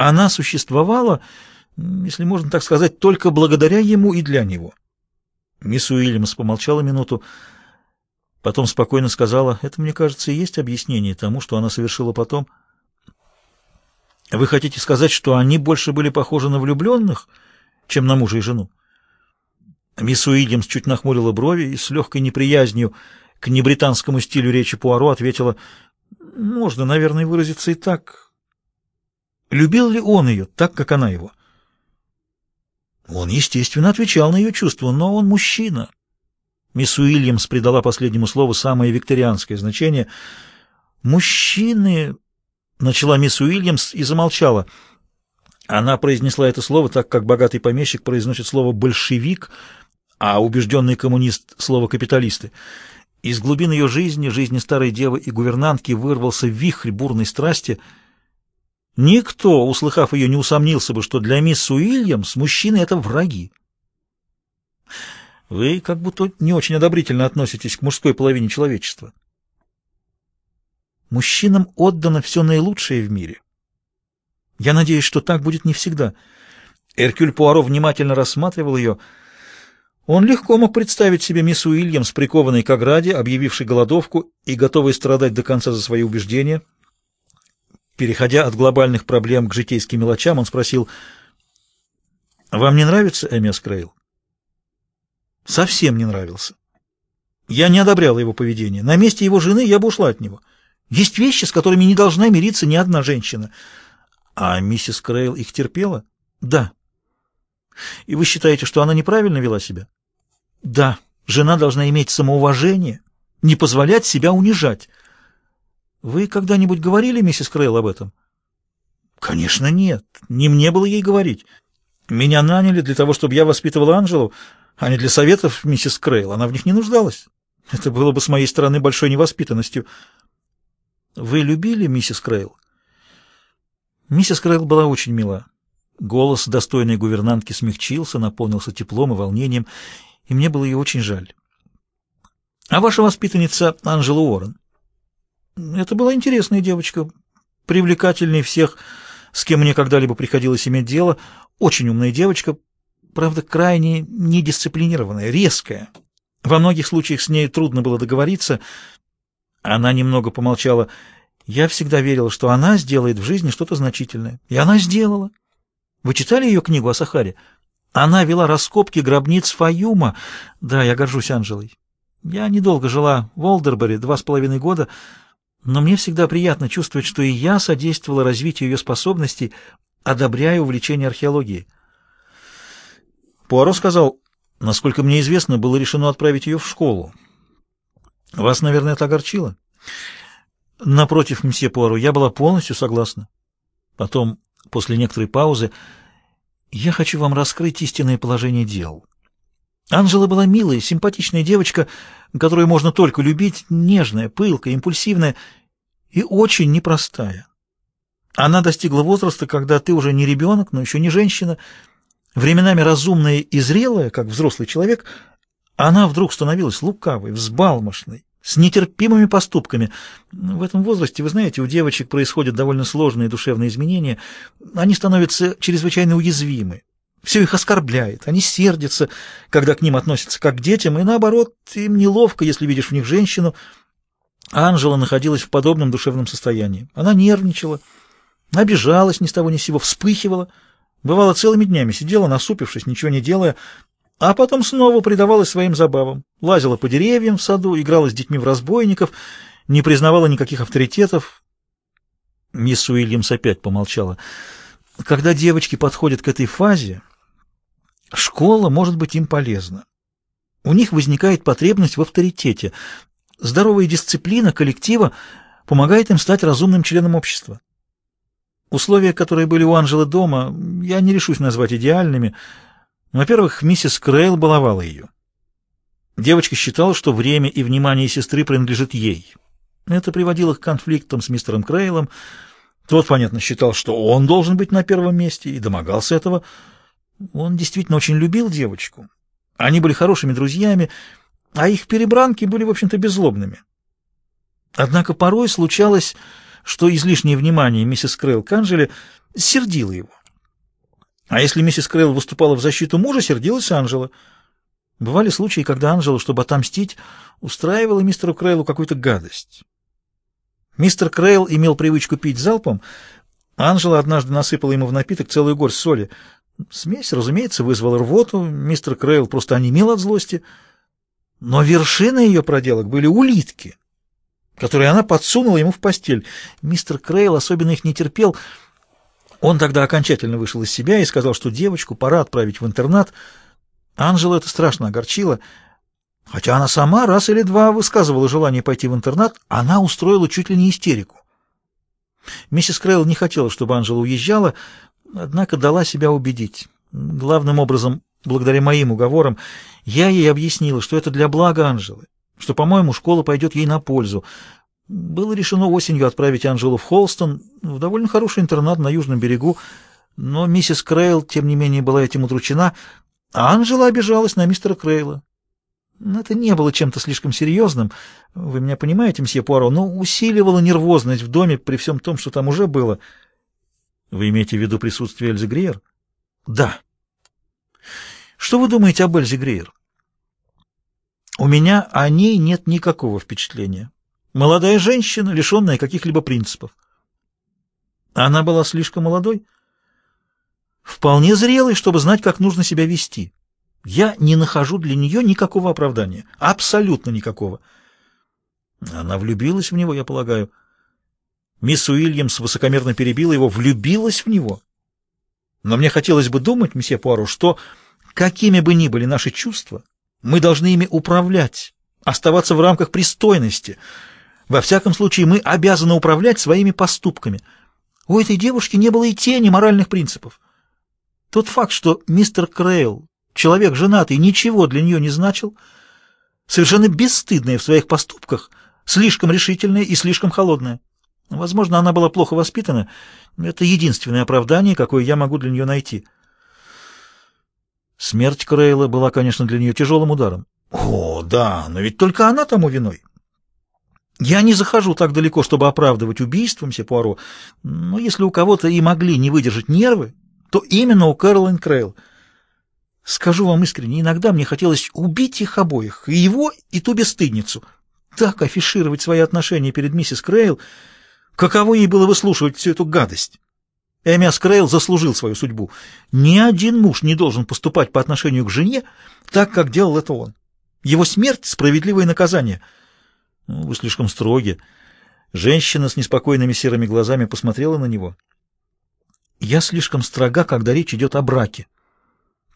Она существовала, если можно так сказать, только благодаря ему и для него. Мисс Уильямс помолчала минуту, потом спокойно сказала, «Это, мне кажется, и есть объяснение тому, что она совершила потом». «Вы хотите сказать, что они больше были похожи на влюбленных, чем на мужа и жену?» Мисс Уильямс чуть нахмурила брови и с легкой неприязнью к небританскому стилю речи Пуаро ответила, «Можно, наверное, выразиться и так. Любил ли он ее так, как она его?» Он, естественно, отвечал на ее чувства, но он мужчина. Мисс Уильямс придала последнему слову самое викторианское значение. «Мужчины...» — начала мисс Уильямс и замолчала. Она произнесла это слово так, как богатый помещик произносит слово «большевик», а убежденный коммунист — слово «капиталисты». Из глубин ее жизни, жизни старой девы и гувернантки вырвался вихрь бурной страсти — Никто, услыхав ее, не усомнился бы, что для мисс Уильямс мужчины — это враги. Вы как будто не очень одобрительно относитесь к мужской половине человечества. Мужчинам отдано все наилучшее в мире. Я надеюсь, что так будет не всегда. Эркюль Пуаро внимательно рассматривал ее. Он легко мог представить себе мисс Уильямс, прикованной к ограде, объявившей голодовку и готовой страдать до конца за свои убеждения — Переходя от глобальных проблем к житейским мелочам, он спросил, «Вам не нравится Эмиас Крейл?» «Совсем не нравился. Я не одобрял его поведение. На месте его жены я бы ушла от него. Есть вещи, с которыми не должна мириться ни одна женщина. А миссис Крейл их терпела? Да. И вы считаете, что она неправильно вела себя? Да. Жена должна иметь самоуважение, не позволять себя унижать. Вы когда-нибудь говорили миссис Крейл об этом? Конечно, нет. Не мне было ей говорить. Меня наняли для того, чтобы я воспитывал Анжелу, а не для советов миссис Крейл. Она в них не нуждалась. Это было бы с моей стороны большой невоспитанностью. Вы любили миссис Крейл? Миссис Крейл была очень мила. Голос достойной гувернантки смягчился, наполнился теплом и волнением, и мне было ее очень жаль. А ваша воспитанница Анжела Уоррен? Это была интересная девочка, привлекательней всех, с кем мне когда-либо приходилось иметь дело, очень умная девочка, правда, крайне недисциплинированная, резкая. Во многих случаях с ней трудно было договориться. Она немного помолчала. Я всегда верила, что она сделает в жизни что-то значительное. И она сделала. Вы читали ее книгу о Сахаре? Она вела раскопки гробниц Фаюма. Да, я горжусь Анжелой. Я недолго жила в Олдербери, два с половиной года, но мне всегда приятно чувствовать, что и я содействовала развитию ее способностей, одобряя увлечение археологией. Пуаро сказал, насколько мне известно, было решено отправить ее в школу. Вас, наверное, это огорчило? Напротив, мсье Пуаро, я была полностью согласна. Потом, после некоторой паузы, я хочу вам раскрыть истинное положение дел. Анжела была милая, симпатичная девочка, которую можно только любить, нежная, пылкая, импульсивная и очень непростая. Она достигла возраста, когда ты уже не ребенок, но еще не женщина, временами разумная и зрелая, как взрослый человек, она вдруг становилась лукавой, взбалмошной, с нетерпимыми поступками. В этом возрасте, вы знаете, у девочек происходят довольно сложные душевные изменения, они становятся чрезвычайно уязвимы. Все их оскорбляет, они сердятся, когда к ним относятся как к детям, и наоборот, им неловко, если видишь в них женщину. Анжела находилась в подобном душевном состоянии. Она нервничала, обижалась ни с того ни с сего, вспыхивала, бывало целыми днями сидела, насупившись, ничего не делая, а потом снова предавалась своим забавам, лазила по деревьям в саду, играла с детьми в разбойников, не признавала никаких авторитетов. Мисс Уильямс опять помолчала. Когда девочки подходят к этой фазе, Школа может быть им полезна. У них возникает потребность в авторитете. Здоровая дисциплина коллектива помогает им стать разумным членом общества. Условия, которые были у Анжелы дома, я не решусь назвать идеальными. Во-первых, миссис Крейл баловала ее. Девочка считала, что время и внимание сестры принадлежит ей. Это приводило к конфликтам с мистером Крейлом. Тот, понятно, считал, что он должен быть на первом месте и домогался этого. Он действительно очень любил девочку. Они были хорошими друзьями, а их перебранки были, в общем-то, беззлобными. Однако порой случалось, что излишнее внимание миссис Крейл к Анжеле сердила его. А если миссис Крейл выступала в защиту мужа, сердилась Анжела. Бывали случаи, когда Анжела, чтобы отомстить, устраивала мистеру Крейлу какую-то гадость. Мистер Крейл имел привычку пить залпом. Анжела однажды насыпала ему в напиток целую горсть соли. Смесь, разумеется, вызвала рвоту. Мистер Крейл просто онемел от злости. Но вершиной ее проделок были улитки, которые она подсунула ему в постель. Мистер Крейл особенно их не терпел — он тогда окончательно вышел из себя и сказал, что девочку пора отправить в интернат. Анжела это страшно огорчило. Хотя она сама раз или два высказывала желание пойти в интернат, она устроила чуть ли не истерику. Миссис Крейл не хотела, чтобы Анжела уезжала, однако дала себя убедить. Главным образом, благодаря моим уговорам, я ей объяснила, что это для блага Анжелы, что, по-моему, школа пойдет ей на пользу, было решено осенью отправить Анжелу в Холстон, в довольно хороший интернат на Южном берегу, но миссис Крейл, тем не менее, была этим удручена, а Анжела обижалась на мистера Крейла. Это не было чем-то слишком серьезным, вы меня понимаете, мсье Пуаро, но усиливало нервозность в доме при всем том, что там уже было. Вы имеете в виду присутствие Эльзы Гриер? Да. Что вы думаете об Эльзе Гриер? У меня о ней нет никакого впечатления. Молодая женщина, лишенная каких-либо принципов. Она была слишком молодой, вполне зрелой, чтобы знать, как нужно себя вести. Я не нахожу для нее никакого оправдания, абсолютно никакого. Она влюбилась в него, я полагаю. Мисс Уильямс высокомерно перебила его, влюбилась в него. Но мне хотелось бы думать, месье Пуаро, что, какими бы ни были наши чувства, мы должны ими управлять, оставаться в рамках пристойности — во всяком случае, мы обязаны управлять своими поступками. У этой девушки не было и тени моральных принципов. Тот факт, что мистер Крейл, человек женатый, ничего для нее не значил, совершенно бесстыдная в своих поступках, слишком решительная и слишком холодная. Возможно, она была плохо воспитана. Это единственное оправдание, какое я могу для нее найти. Смерть Крейла была, конечно, для нее тяжелым ударом. О, да, но ведь только она тому виной. Я не захожу так далеко, чтобы оправдывать убийство, мсье Пуаро, но если у кого-то и могли не выдержать нервы, то именно у Кэролайн Крейл. Скажу вам искренне, иногда мне хотелось убить их обоих, и его, и ту бесстыдницу. Так афишировать свои отношения перед миссис Крейл, каково ей было выслушивать всю эту гадость. Эмиас Крейл заслужил свою судьбу. Ни один муж не должен поступать по отношению к жене так, как делал это он. Его смерть — справедливое наказание — ну, «Вы слишком строги». Женщина с неспокойными серыми глазами посмотрела на него. «Я слишком строга, когда речь идет о браке.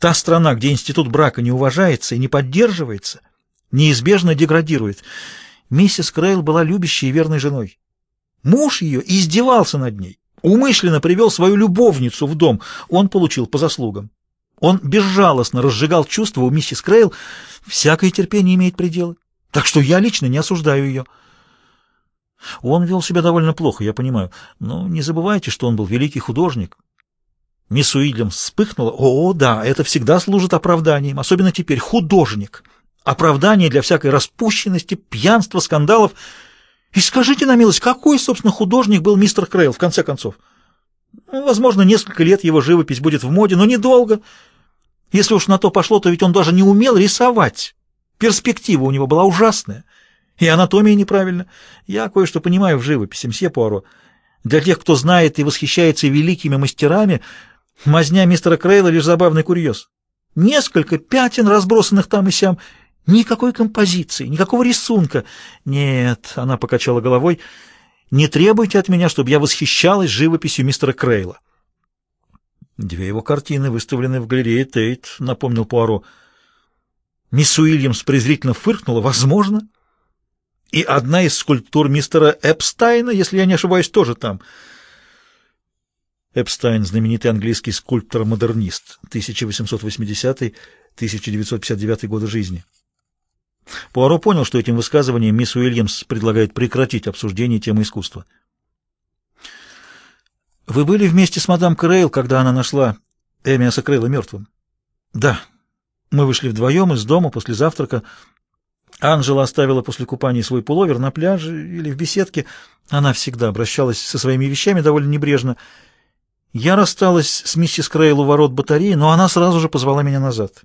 Та страна, где институт брака не уважается и не поддерживается, неизбежно деградирует. Миссис Крейл была любящей и верной женой. Муж ее издевался над ней, умышленно привел свою любовницу в дом, он получил по заслугам. Он безжалостно разжигал чувства у миссис Крейл, всякое терпение имеет пределы. Так что я лично не осуждаю ее. Он вел себя довольно плохо, я понимаю, но не забывайте, что он был великий художник. Мисс Уильям вспыхнула. О, да, это всегда служит оправданием, особенно теперь художник. Оправдание для всякой распущенности, пьянства, скандалов. И скажите на милость, какой, собственно, художник был мистер Крейл, в конце концов? Ну, возможно, несколько лет его живопись будет в моде, но недолго. Если уж на то пошло, то ведь он даже не умел рисовать. Перспектива у него была ужасная, и анатомия неправильна. Я кое-что понимаю в живописи, мсье Пуаро. Для тех, кто знает и восхищается великими мастерами, мазня мистера Крейла лишь забавный курьез. Несколько пятен, разбросанных там и сям, никакой композиции, никакого рисунка. Нет, она покачала головой, не требуйте от меня, чтобы я восхищалась живописью мистера Крейла. Две его картины выставлены в галерее Тейт, напомнил Пуаро. Мисс Уильямс презрительно фыркнула. «Возможно. И одна из скульптур мистера Эпстайна, если я не ошибаюсь, тоже там». Эпстайн — знаменитый английский скульптор-модернист, 1880-1959 годы жизни. Пуаро понял, что этим высказыванием мисс Уильямс предлагает прекратить обсуждение темы искусства. «Вы были вместе с мадам Крейл, когда она нашла Эмиаса Крейла мертвым?» «Да», мы вышли вдвоем из дома после завтрака. Анжела оставила после купания свой пуловер на пляже или в беседке. Она всегда обращалась со своими вещами довольно небрежно. Я рассталась с миссис Крейл у ворот батареи, но она сразу же позвала меня назад.